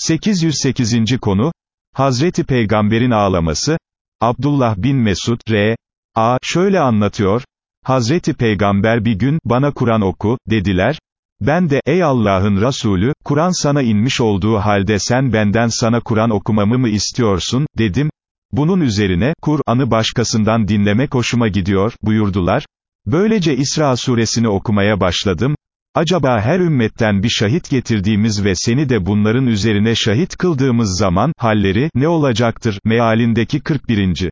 808. konu, Hazreti Peygamber'in ağlaması, Abdullah bin Mesud, R. A. şöyle anlatıyor, Hazreti Peygamber bir gün, bana Kur'an oku, dediler, ben de, ey Allah'ın Resulü, Kur'an sana inmiş olduğu halde sen benden sana Kur'an okumamı mı istiyorsun, dedim, bunun üzerine, Kur'an'ı başkasından dinlemek hoşuma gidiyor, buyurdular, böylece İsra suresini okumaya başladım, Acaba her ümmetten bir şahit getirdiğimiz ve seni de bunların üzerine şahit kıldığımız zaman, halleri, ne olacaktır, mealindeki 41.